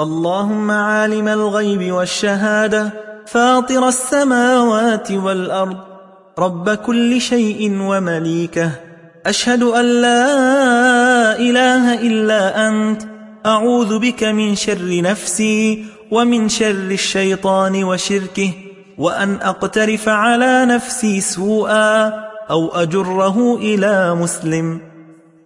اللهم عالم الغيب والشهادة فاطر السماوات والأرض. رب كل شيء ومليكه. أشهد أن لا إله إلا أنت. أعوذ بك من شر نفسي ومن شر الشيطان وشركه وأن أقترف على نفسي سوءا أو أجره إلى مسلم.